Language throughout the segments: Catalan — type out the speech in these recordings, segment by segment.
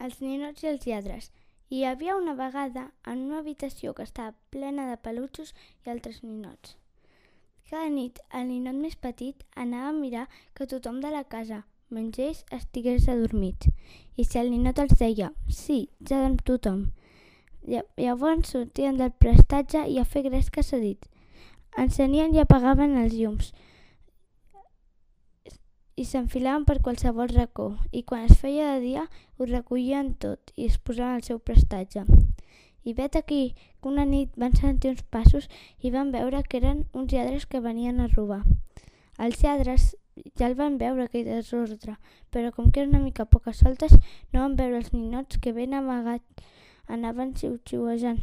els ninots i els lladres. Hi havia una vegada en una habitació que estava plena de peluixos i altres ninots. Cada nit el ninot més petit anava a mirar que tothom de la casa, menys ells, estigués adormit. I si el ninot els deia, sí, ja dorm tothom, llavors sortien del prestatge i a fer gres que s'ha dit. Encenien i apagaven els llums i s'enfilaven per qualsevol racó i quan es feia de dia ho recollien tot i es posaven al seu prestatge. I vet aquí que una nit van sentir uns passos i van veure que eren uns lladres que venien a robar. Els lladres ja el van veure aquell desordre, però com que eren una mica poques soltes, no van veure els ninots que ben amagats anaven xiu-xiuejant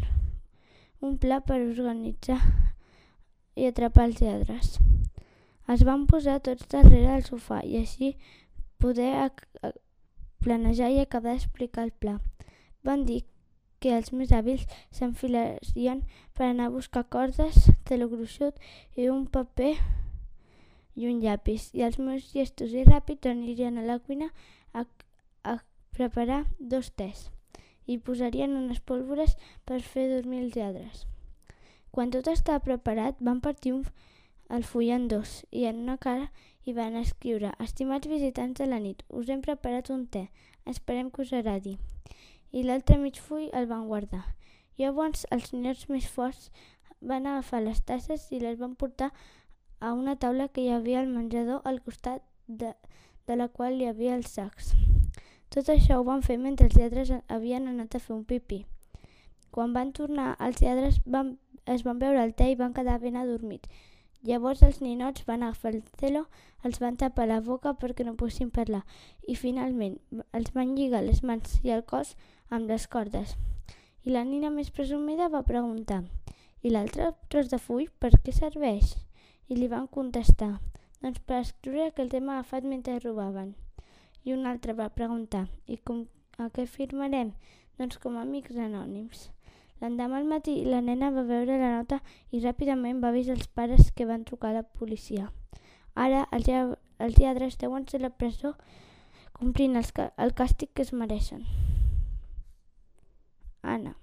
un pla per organitzar i atrapar els lladres. Es van posar tots darrere del sofà i així poder planejar i acabar d'explicar el pla. Van dir que els més hàbils s'enfilarien per anar a buscar cordes de lo gruixut i un paper i un llapis i els més llestos i ràpids anirien a la cuina a, a preparar dos tés i posarien unes pólvores per fer dormir els lladres. Quan tot estava preparat, van partir un, el full en dos i en una cara hi van escriure Estimats visitants de la nit, us hem preparat un te, esperem que us agradi. I l'altre mig full el van guardar. Llavors els ninots més forts van agafar les tasses i les van portar a una taula que hi havia al menjador al costat de, de la qual hi havia els sacs. Tot això ho van fer mentre els lladres havien anat a fer un pipí. Quan van tornar, els lladres van, es van veure el te i van quedar ben adormits. Llavors els ninots van agafar el celo, els van tapar la boca perquè no poguessin parlar i finalment els van lligar les mans i el cos amb les cordes. I la nina més presumida va preguntar «I l'altre tros de full per què serveix?» I li van contestar «Doncs per escriure que els hem agafat mentre robaven». I un altre va preguntar, i com, a què firmarem? Doncs com a amics anònims. L'endemà al matí la nena va veure la nota i ràpidament va avisar els pares que van trucar a la policia. Ara els, els lladres deuen ser la presó complint els, el càstig que es mereixen. Anna.